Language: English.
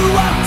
you